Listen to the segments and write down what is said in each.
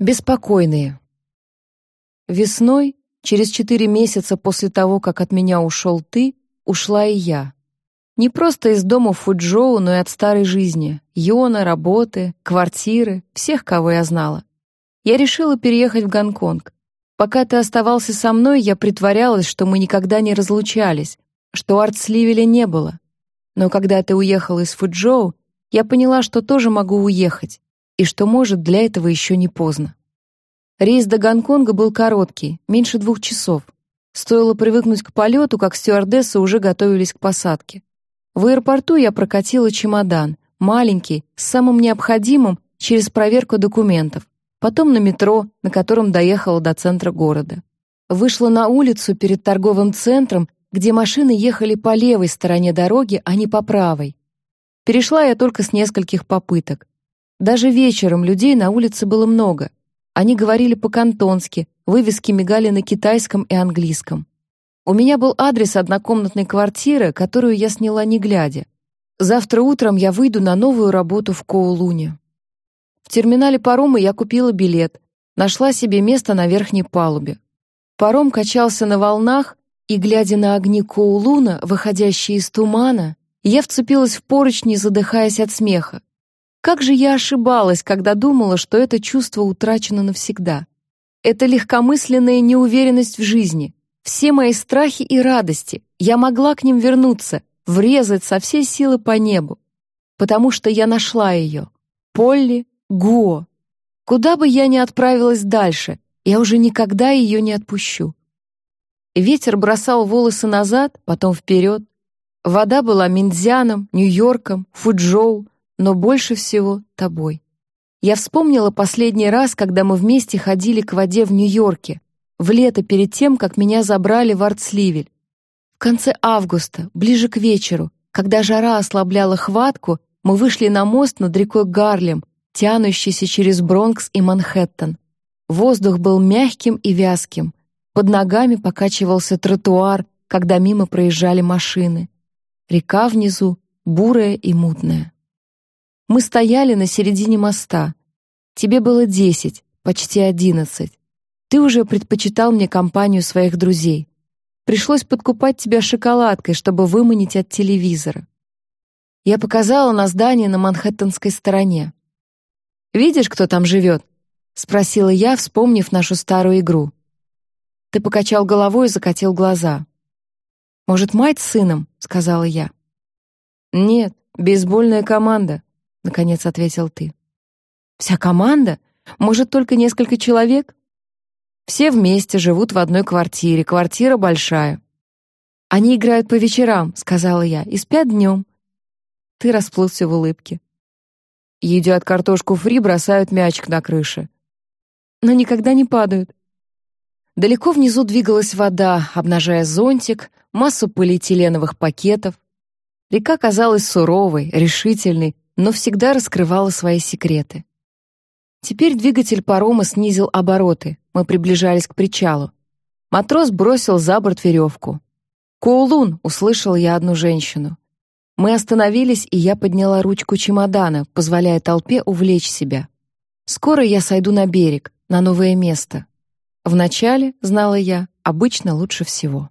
Беспокойные. Весной, через четыре месяца после того, как от меня ушел ты, ушла и я. Не просто из дома Фуджоу, но и от старой жизни. Йона, работы, квартиры, всех, кого я знала. Я решила переехать в Гонконг. Пока ты оставался со мной, я притворялась, что мы никогда не разлучались, что Артсливеля не было. Но когда ты уехал из Фуджоу, я поняла, что тоже могу уехать и что, может, для этого еще не поздно. Рейс до Гонконга был короткий, меньше двух часов. Стоило привыкнуть к полету, как стюардессы уже готовились к посадке. В аэропорту я прокатила чемодан, маленький, с самым необходимым, через проверку документов. Потом на метро, на котором доехала до центра города. Вышла на улицу перед торговым центром, где машины ехали по левой стороне дороги, а не по правой. Перешла я только с нескольких попыток. Даже вечером людей на улице было много. Они говорили по-кантонски, вывески мигали на китайском и английском. У меня был адрес однокомнатной квартиры, которую я сняла не глядя. Завтра утром я выйду на новую работу в Коулуне. В терминале парома я купила билет, нашла себе место на верхней палубе. Паром качался на волнах, и, глядя на огни Коулуна, выходящие из тумана, я вцепилась в поручни, задыхаясь от смеха. Как же я ошибалась, когда думала, что это чувство утрачено навсегда. Это легкомысленная неуверенность в жизни, все мои страхи и радости, я могла к ним вернуться, врезать со всей силы по небу, потому что я нашла ее. Полли Гуо. Куда бы я ни отправилась дальше, я уже никогда ее не отпущу. Ветер бросал волосы назад, потом вперед. Вода была Миндзяном, Нью-Йорком, Фуджоу, но больше всего тобой. Я вспомнила последний раз, когда мы вместе ходили к воде в Нью-Йорке, в лето перед тем, как меня забрали в Артсливель. В конце августа, ближе к вечеру, когда жара ослабляла хватку, мы вышли на мост над рекой Гарлем, тянущийся через Бронкс и Манхэттен. Воздух был мягким и вязким. Под ногами покачивался тротуар, когда мимо проезжали машины. Река внизу, бурая и мутная. Мы стояли на середине моста. Тебе было десять, почти одиннадцать. Ты уже предпочитал мне компанию своих друзей. Пришлось подкупать тебя шоколадкой, чтобы выманить от телевизора. Я показала на здание на Манхэттенской стороне. «Видишь, кто там живет?» — спросила я, вспомнив нашу старую игру. Ты покачал головой и закатил глаза. «Может, мать с сыном?» — сказала я. «Нет, бейсбольная команда», — наконец ответил ты. «Вся команда? Может, только несколько человек?» «Все вместе живут в одной квартире, квартира большая». «Они играют по вечерам», — сказала я, — «и спят днем». Ты расплылся в улыбке. Едят картошку фри, бросают мячик на крыше. Но никогда не падают. Далеко внизу двигалась вода, обнажая зонтик, массу полиэтиленовых пакетов. Река казалась суровой, решительной, но всегда раскрывала свои секреты. Теперь двигатель парома снизил обороты, мы приближались к причалу. Матрос бросил за борт веревку. «Коулун!» — услышал я одну женщину. Мы остановились, и я подняла ручку чемодана, позволяя толпе увлечь себя. Скоро я сойду на берег, на новое место. Вначале, знала я, обычно лучше всего.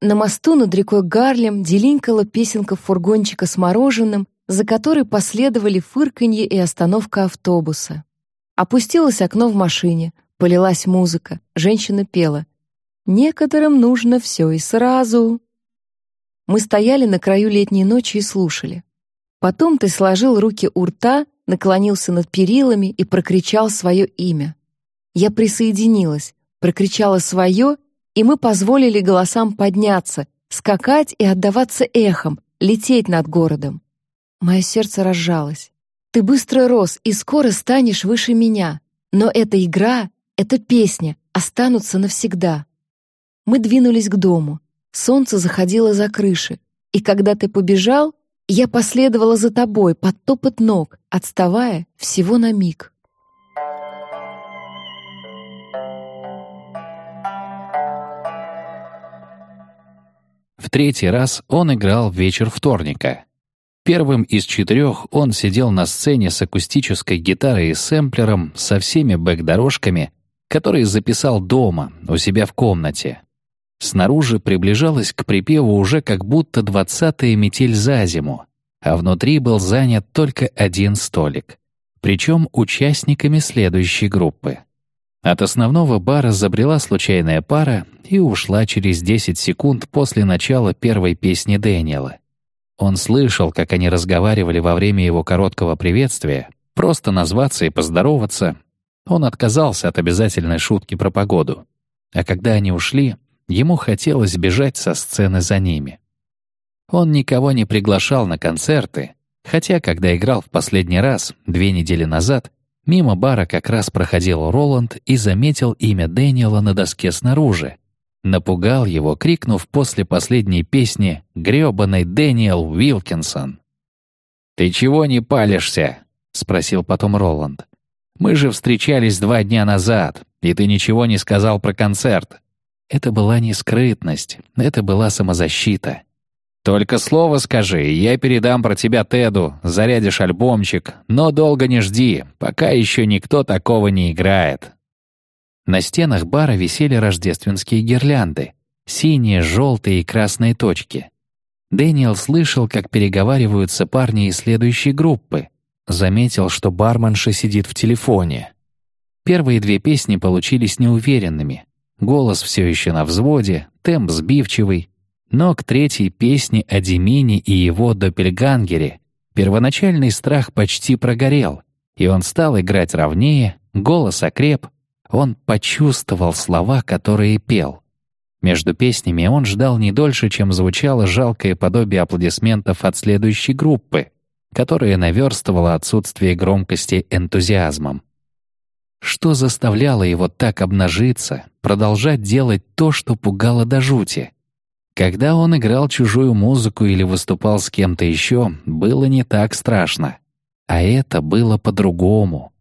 На мосту над рекой Гарлем делинкала песенка фургончика с мороженым, за которой последовали фырканье и остановка автобуса. Опустилось окно в машине, полилась музыка, женщина пела. «Некоторым нужно все и сразу». Мы стояли на краю летней ночи и слушали. Потом ты сложил руки у рта, наклонился над перилами и прокричал свое имя. Я присоединилась, прокричала свое, и мы позволили голосам подняться, скакать и отдаваться эхом, лететь над городом. Мое сердце разжалось. Ты быстро рос и скоро станешь выше меня. Но эта игра, эта песня останутся навсегда. Мы двинулись к дому. Солнце заходило за крыши. И когда ты побежал, я последовала за тобой под топот ног, отставая всего на миг. В третий раз он играл вечер вторника. Первым из четырех он сидел на сцене с акустической гитарой и сэмплером со всеми бэк-дорожками, которые записал дома, у себя в комнате. Снаружи приближалась к припеву уже как будто двадцатая метель за зиму, а внутри был занят только один столик, причем участниками следующей группы. От основного бара забрела случайная пара и ушла через 10 секунд после начала первой песни Дэниела. Он слышал, как они разговаривали во время его короткого приветствия, просто назваться и поздороваться. Он отказался от обязательной шутки про погоду. А когда они ушли, ему хотелось бежать со сцены за ними. Он никого не приглашал на концерты, хотя, когда играл в последний раз, две недели назад, мимо бара как раз проходил Роланд и заметил имя Дэниела на доске снаружи, Напугал его, крикнув после последней песни «Грёбаный Дэниел Уилкинсон». «Ты чего не палишься?» — спросил потом Роланд. «Мы же встречались два дня назад, и ты ничего не сказал про концерт». Это была не скрытность, это была самозащита. «Только слово скажи, я передам про тебя Теду, зарядишь альбомчик, но долго не жди, пока еще никто такого не играет». На стенах бара висели рождественские гирлянды, синие, желтые и красные точки. Дэниел слышал, как переговариваются парни из следующей группы. Заметил, что барменша сидит в телефоне. Первые две песни получились неуверенными. Голос все еще на взводе, темп сбивчивый. Но к третьей песне о Демине и его доппельгангере первоначальный страх почти прогорел, и он стал играть ровнее, голос окреп, он почувствовал слова, которые пел. Между песнями он ждал не дольше, чем звучало жалкое подобие аплодисментов от следующей группы, которая наверстывала отсутствие громкости энтузиазмом. Что заставляло его так обнажиться, продолжать делать то, что пугало до жути? Когда он играл чужую музыку или выступал с кем-то еще, было не так страшно. А это было по-другому.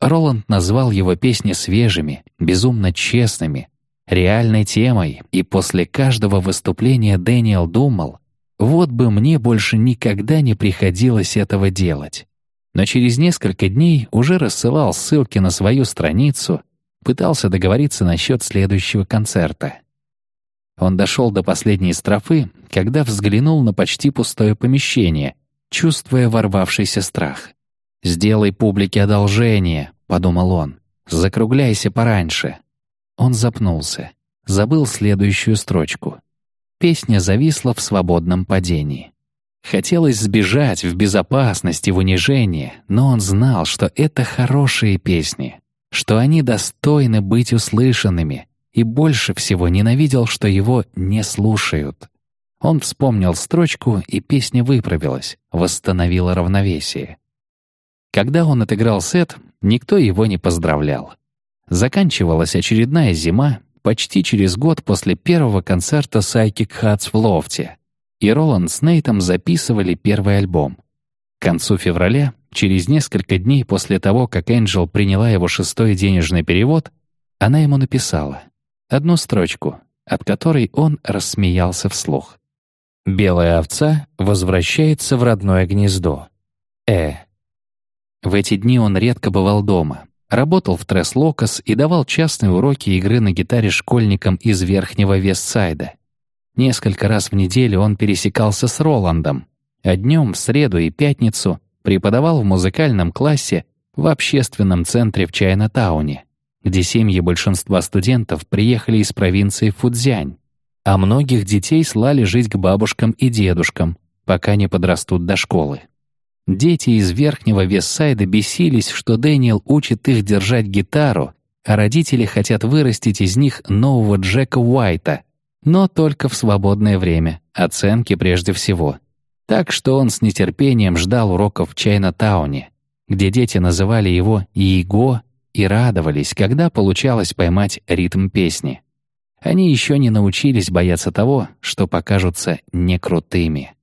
Роланд назвал его песни свежими, безумно честными, реальной темой, и после каждого выступления Дэниел думал, вот бы мне больше никогда не приходилось этого делать. Но через несколько дней уже рассылал ссылки на свою страницу, пытался договориться насчет следующего концерта. Он дошел до последней строфы, когда взглянул на почти пустое помещение, чувствуя ворвавшийся страх. «Сделай публике одолжение», — подумал он. «Закругляйся пораньше». Он запнулся, забыл следующую строчку. Песня зависла в свободном падении. Хотелось сбежать в безопасности, в унижение, но он знал, что это хорошие песни, что они достойны быть услышанными, и больше всего ненавидел, что его не слушают. Он вспомнил строчку, и песня выправилась, восстановила равновесие. Когда он отыграл сет, никто его не поздравлял. Заканчивалась очередная зима, почти через год после первого концерта Psychic Hats в Лофте, и Роланд с Нейтом записывали первый альбом. К концу февраля, через несколько дней после того, как Энджел приняла его шестой денежный перевод, она ему написала одну строчку, от которой он рассмеялся вслух. «Белая овца возвращается в родное гнездо. Э, в эти дни он редко бывал дома. Работал в Трес Локос и давал частные уроки игры на гитаре школьникам из Верхнего Вестсайда. Несколько раз в неделю он пересекался с Роландом, а днем, в среду и пятницу преподавал в музыкальном классе в общественном центре в Чайна-тауне, где семьи большинства студентов приехали из провинции Фудзянь, а многих детей слали жить к бабушкам и дедушкам, пока не подрастут до школы. Дети из верхнего Вестсайда бесились, что Дэниел учит их держать гитару, а родители хотят вырастить из них нового Джека Уайта, но только в свободное время, оценки прежде всего. Так что он с нетерпением ждал уроков в Чайна-тауне, где дети называли его Иего и радовались, когда получалось поймать ритм песни. Они еще не научились бояться того, что покажутся некрутыми.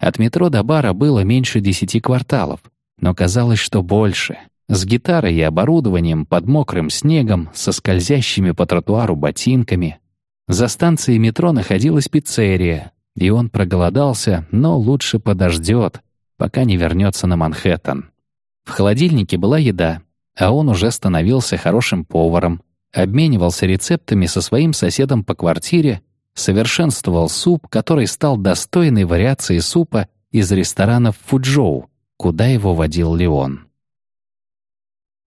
От метро до бара было меньше десяти кварталов, но казалось, что больше. С гитарой и оборудованием, под мокрым снегом, со скользящими по тротуару ботинками. За станцией метро находилась пиццерия, и он проголодался, но лучше подождет, пока не вернется на Манхэттен. В холодильнике была еда, а он уже становился хорошим поваром, обменивался рецептами со своим соседом по квартире, совершенствовал суп, который стал достойной вариацией супа из ресторанов Фуджоу, куда его водил Леон.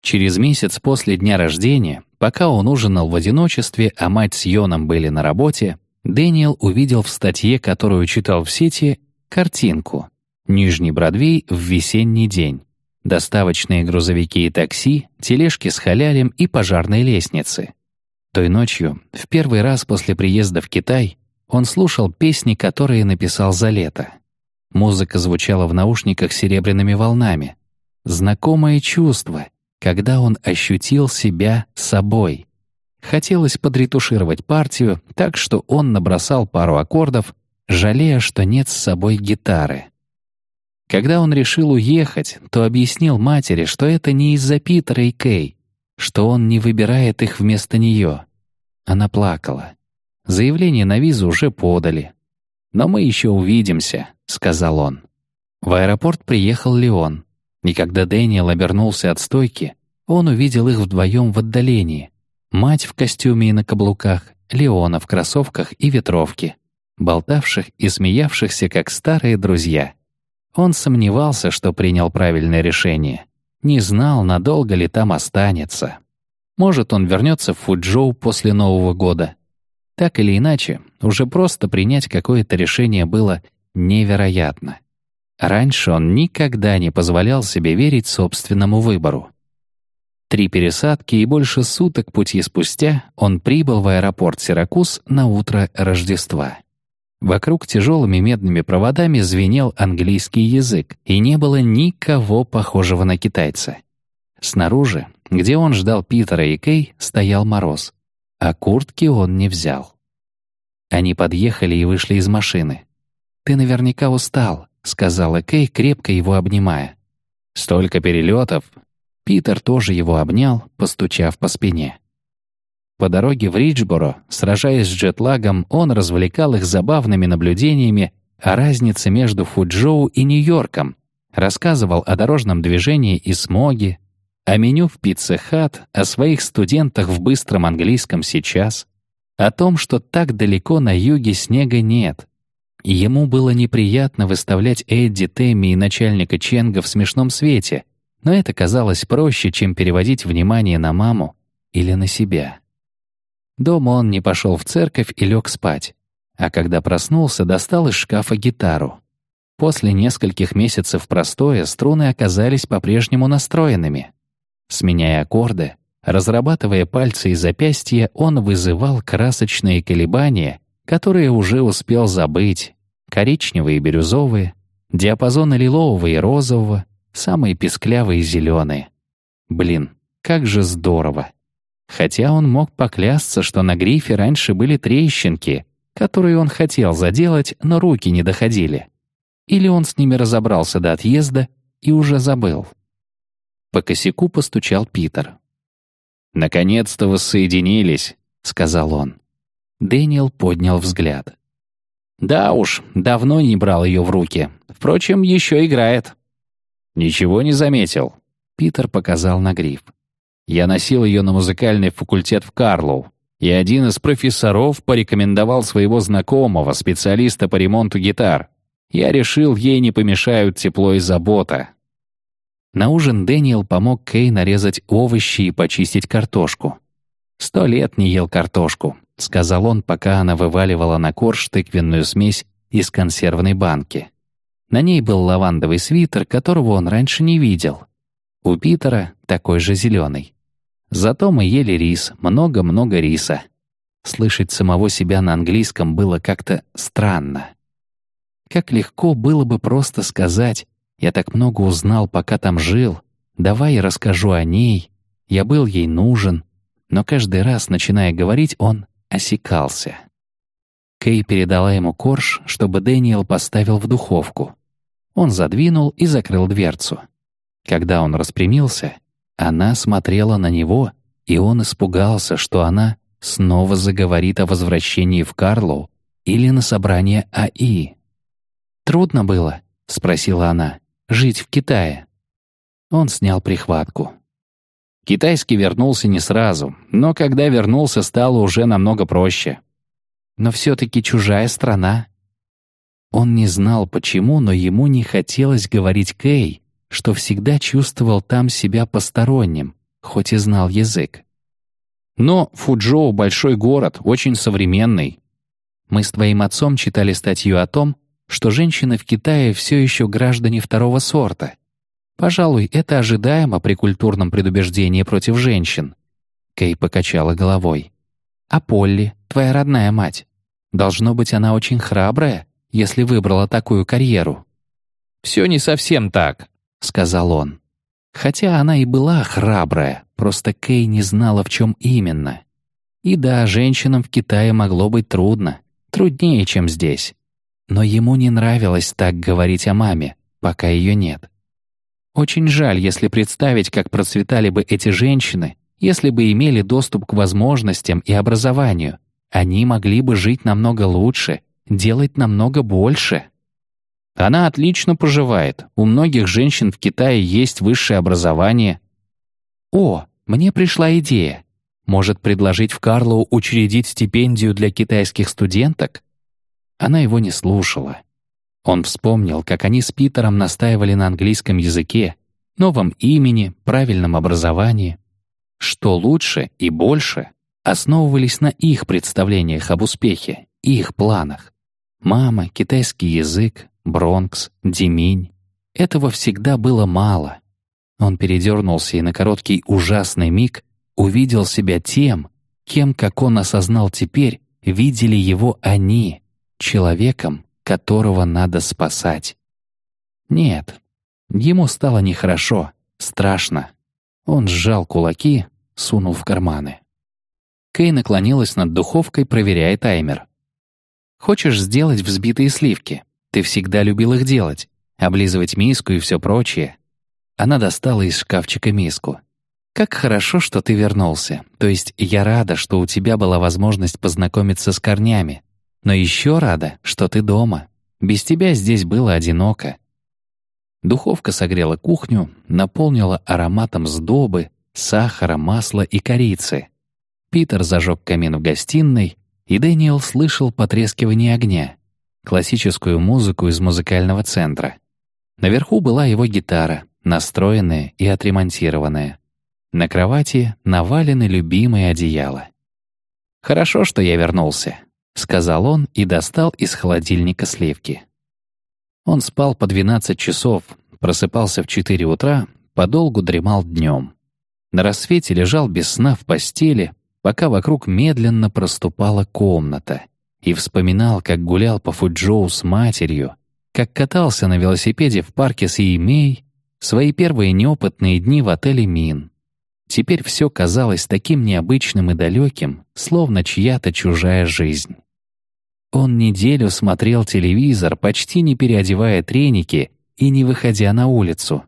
Через месяц после дня рождения, пока он ужинал в одиночестве, а мать с Йоном были на работе, Дэниел увидел в статье, которую читал в сети, картинку «Нижний Бродвей в весенний день». Доставочные грузовики и такси, тележки с халялем и пожарные лестницы. Той ночью, в первый раз после приезда в Китай, он слушал песни, которые написал за лето. Музыка звучала в наушниках серебряными волнами. Знакомое чувство, когда он ощутил себя собой. Хотелось подретушировать партию так, что он набросал пару аккордов, жалея, что нет с собой гитары. Когда он решил уехать, то объяснил матери, что это не из-за Питера и Кей, что он не выбирает их вместо нее. Она плакала. Заявление на визу уже подали. «Но мы еще увидимся», — сказал он. В аэропорт приехал Леон. И когда Дэниел обернулся от стойки, он увидел их вдвоем в отдалении. Мать в костюме и на каблуках, Леона в кроссовках и ветровке, болтавших и смеявшихся, как старые друзья. Он сомневался, что принял правильное решение. Не знал, надолго ли там останется. Может, он вернется в Фуджоу после Нового года. Так или иначе, уже просто принять какое-то решение было невероятно. Раньше он никогда не позволял себе верить собственному выбору. Три пересадки и больше суток пути спустя он прибыл в аэропорт Сиракуз на утро Рождества. Вокруг тяжелыми медными проводами звенел английский язык, и не было никого похожего на китайца. Снаружи, где он ждал Питера и Кей, стоял мороз, а куртки он не взял. Они подъехали и вышли из машины. «Ты наверняка устал», — сказала Кей, крепко его обнимая. «Столько перелетов!» Питер тоже его обнял, постучав по спине. По дороге в Риджборо, сражаясь с джетлагом, он развлекал их забавными наблюдениями о разнице между Фуджоу и Нью-Йорком, рассказывал о дорожном движении и смоге, о меню в пицце хат, о своих студентах в быстром английском сейчас, о том, что так далеко на юге снега нет. Ему было неприятно выставлять Эдди, Тэмми и начальника Ченга в смешном свете, но это казалось проще, чем переводить внимание на маму или на себя. Дома он не пошел в церковь и лег спать. А когда проснулся, достал из шкафа гитару. После нескольких месяцев простоя струны оказались по-прежнему настроенными. Сменяя аккорды, разрабатывая пальцы и запястья, он вызывал красочные колебания, которые уже успел забыть, коричневые и бирюзовые, диапазоны лилового и розового, самые песклявые и зеленые. Блин, как же здорово! Хотя он мог поклясться, что на грифе раньше были трещинки, которые он хотел заделать, но руки не доходили. Или он с ними разобрался до отъезда и уже забыл. По косяку постучал Питер. «Наконец-то воссоединились», — сказал он. Дэниел поднял взгляд. «Да уж, давно не брал ее в руки. Впрочем, еще играет». «Ничего не заметил», — Питер показал на гриф. Я носил ее на музыкальный факультет в Карлоу, и один из профессоров порекомендовал своего знакомого, специалиста по ремонту гитар. Я решил, ей не помешают тепло и забота. На ужин Дэниел помог Кей нарезать овощи и почистить картошку. «Сто лет не ел картошку», — сказал он, пока она вываливала на корж тыквенную смесь из консервной банки. На ней был лавандовый свитер, которого он раньше не видел. У Питера такой же зеленый. Зато мы ели рис, много-много риса. Слышать самого себя на английском было как-то странно. Как легко было бы просто сказать «Я так много узнал, пока там жил, давай я расскажу о ней, я был ей нужен», но каждый раз, начиная говорить, он осекался. Кей передала ему корж, чтобы Дэниел поставил в духовку. Он задвинул и закрыл дверцу. Когда он распрямился, она смотрела на него, и он испугался, что она снова заговорит о возвращении в Карлоу или на собрание АИ. «Трудно было?» — спросила она. «Жить в Китае?» Он снял прихватку. Китайский вернулся не сразу, но когда вернулся, стало уже намного проще. Но все-таки чужая страна. Он не знал почему, но ему не хотелось говорить Кэй, что всегда чувствовал там себя посторонним, хоть и знал язык. Но Фуджоу — большой город, очень современный. Мы с твоим отцом читали статью о том, что женщины в Китае все еще граждане второго сорта. Пожалуй, это ожидаемо при культурном предубеждении против женщин. Кей покачала головой. А Полли, твоя родная мать? Должно быть, она очень храбрая, если выбрала такую карьеру. «Все не совсем так», — сказал он. Хотя она и была храбрая, просто Кей не знала, в чем именно. И да, женщинам в Китае могло быть трудно, труднее, чем здесь. Но ему не нравилось так говорить о маме, пока ее нет. Очень жаль, если представить, как процветали бы эти женщины, если бы имели доступ к возможностям и образованию. Они могли бы жить намного лучше, делать намного больше. Она отлично поживает. У многих женщин в Китае есть высшее образование. О, мне пришла идея. Может, предложить в Карлоу учредить стипендию для китайских студенток? Она его не слушала. Он вспомнил, как они с Питером настаивали на английском языке, новом имени, правильном образовании. Что лучше и больше основывались на их представлениях об успехе, их планах. Мама, китайский язык, Бронкс, Диминь. Этого всегда было мало. Он передернулся и на короткий ужасный миг увидел себя тем, кем, как он осознал теперь, видели его они, человеком, которого надо спасать. Нет, ему стало нехорошо, страшно. Он сжал кулаки, сунул в карманы. Кей наклонилась над духовкой, проверяя таймер. «Хочешь сделать взбитые сливки? Ты всегда любил их делать. Облизывать миску и все прочее». Она достала из шкафчика миску. «Как хорошо, что ты вернулся. То есть я рада, что у тебя была возможность познакомиться с корнями. Но еще рада, что ты дома. Без тебя здесь было одиноко. Духовка согрела кухню, наполнила ароматом сдобы, сахара, масла и корицы. Питер зажег камин в гостиной, и Дэниел слышал потрескивание огня, классическую музыку из музыкального центра. Наверху была его гитара, настроенная и отремонтированная. На кровати навалены любимые одеяла. «Хорошо, что я вернулся», — сказал он и достал из холодильника сливки. Он спал по 12 часов, просыпался в 4 утра, подолгу дремал днем. На рассвете лежал без сна в постели, пока вокруг медленно проступала комната, и вспоминал, как гулял по Фуджоу с матерью, как катался на велосипеде в парке с Иемей, свои первые неопытные дни в отеле «Мин», Теперь все казалось таким необычным и далеким, словно чья-то чужая жизнь. Он неделю смотрел телевизор, почти не переодевая треники и не выходя на улицу.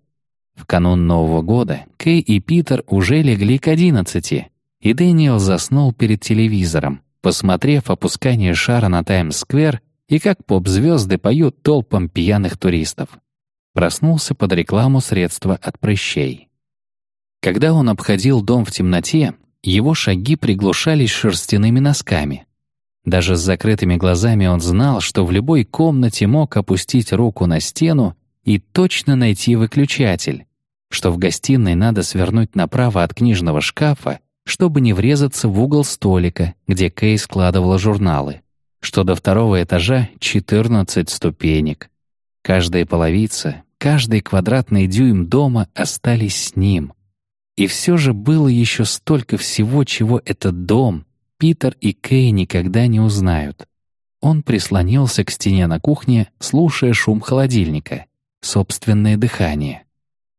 В канун Нового года Кей и Питер уже легли к одиннадцати, и Дэниел заснул перед телевизором, посмотрев опускание шара на Таймс-сквер и как поп-звезды поют толпам пьяных туристов. Проснулся под рекламу средства от прыщей. Когда он обходил дом в темноте, его шаги приглушались шерстяными носками. Даже с закрытыми глазами он знал, что в любой комнате мог опустить руку на стену и точно найти выключатель, что в гостиной надо свернуть направо от книжного шкафа, чтобы не врезаться в угол столика, где Кей складывала журналы, что до второго этажа 14 ступенек. Каждая половица, каждый квадратный дюйм дома остались с ним — и все же было еще столько всего, чего этот дом, Питер и Кей никогда не узнают. Он прислонился к стене на кухне, слушая шум холодильника, собственное дыхание.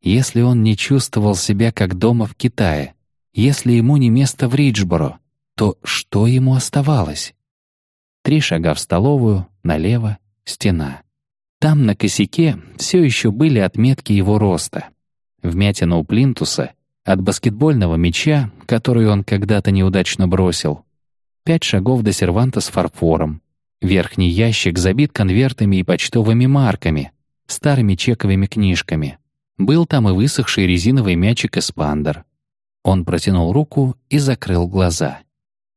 Если он не чувствовал себя как дома в Китае, если ему не место в Риджборо, то что ему оставалось? Три шага в столовую, налево, стена. Там на косяке все еще были отметки его роста. Вмятина у плинтуса от баскетбольного мяча, который он когда-то неудачно бросил, пять шагов до серванта с фарфором, Верхний ящик забит конвертами и почтовыми марками, старыми чековыми книжками. Был там и высохший резиновый мячик «Эспандер». Он протянул руку и закрыл глаза.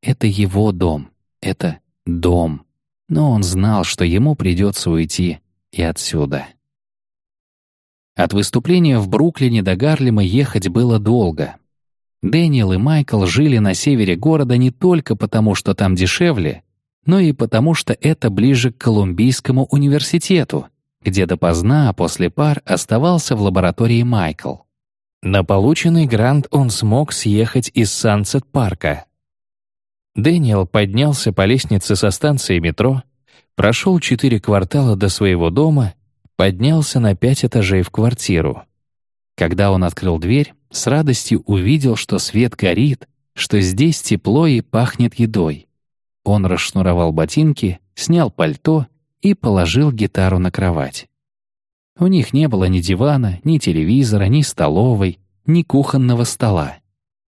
Это его дом. Это дом. Но он знал, что ему придется уйти и отсюда. От выступления в Бруклине до Гарлема ехать было долго. Дэниел и Майкл жили на севере города не только потому, что там дешевле, но и потому, что это ближе к Колумбийскому университету, где допоздна после пар оставался в лаборатории Майкл. На полученный грант он смог съехать из Сансет-парка. Дэниел поднялся по лестнице со станции метро, прошел четыре квартала до своего дома, поднялся на пять этажей в квартиру. Когда он открыл дверь, с радостью увидел, что свет горит, что здесь тепло и пахнет едой. Он расшнуровал ботинки, снял пальто и положил гитару на кровать. У них не было ни дивана, ни телевизора, ни столовой, ни кухонного стола.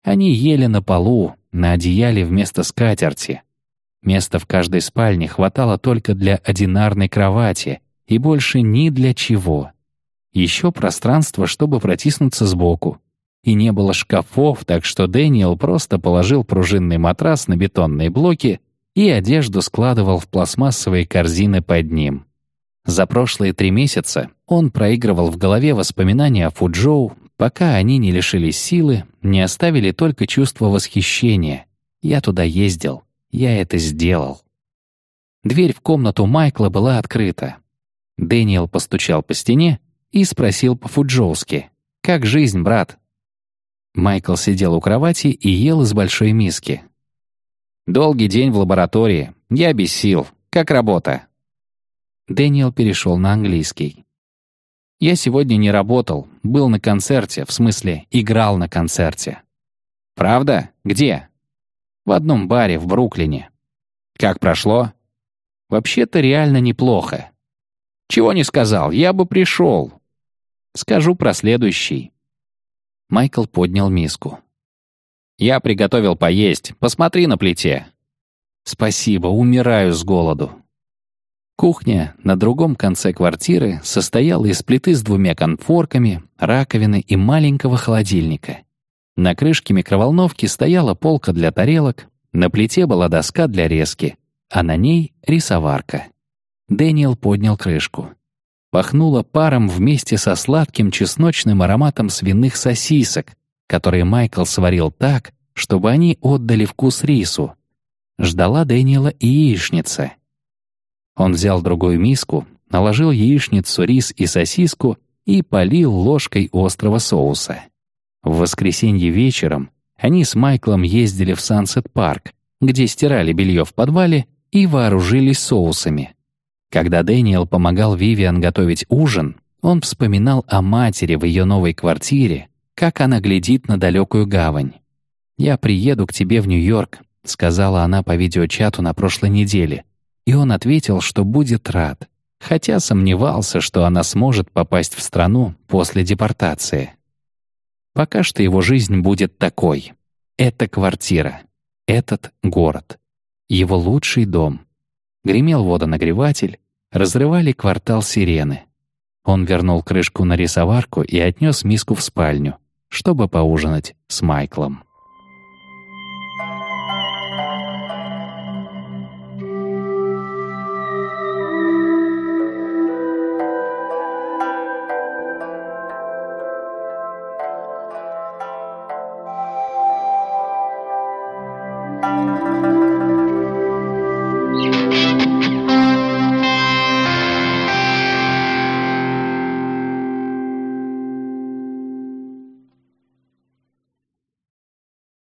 Они ели на полу, на одеяле вместо скатерти. Места в каждой спальне хватало только для одинарной кровати и больше ни для чего. Еще пространство, чтобы протиснуться сбоку. И не было шкафов, так что Дэниел просто положил пружинный матрас на бетонные блоки и одежду складывал в пластмассовые корзины под ним. За прошлые три месяца он проигрывал в голове воспоминания о Фуджоу, пока они не лишились силы, не оставили только чувство восхищения. «Я туда ездил, я это сделал». Дверь в комнату Майкла была открыта. Дэниел постучал по стене и спросил по-фуджоуски. «Как жизнь, брат?» Майкл сидел у кровати и ел из большой миски. «Долгий день в лаборатории. Я без сил. Как работа?» Дэниел перешел на английский. «Я сегодня не работал. Был на концерте, в смысле, играл на концерте». «Правда? Где?» «В одном баре в Бруклине». «Как прошло?» «Вообще-то реально неплохо». «Чего не сказал? Я бы пришел». «Скажу про следующий». Майкл поднял миску. «Я приготовил поесть. Посмотри на плите». «Спасибо, умираю с голоду». Кухня на другом конце квартиры состояла из плиты с двумя конфорками, раковины и маленького холодильника. На крышке микроволновки стояла полка для тарелок, на плите была доска для резки, а на ней — рисоварка. Дэниел поднял крышку. Пахнуло паром вместе со сладким чесночным ароматом свиных сосисок, которые Майкл сварил так, чтобы они отдали вкус рису. Ждала Дэниела и яичница. Он взял другую миску, наложил яичницу, рис и сосиску и полил ложкой острого соуса. В воскресенье вечером они с Майклом ездили в Сансет-парк, где стирали белье в подвале и вооружились соусами. Когда Дэниел помогал Вивиан готовить ужин, он вспоминал о матери в ее новой квартире, как она глядит на далекую гавань. «Я приеду к тебе в Нью-Йорк», — сказала она по видеочату на прошлой неделе, и он ответил, что будет рад, хотя сомневался, что она сможет попасть в страну после депортации. Пока что его жизнь будет такой. Это квартира, этот город, его лучший дом. Гремел водонагреватель, разрывали квартал сирены. Он вернул крышку на рисоварку и отнес миску в спальню, чтобы поужинать с Майклом.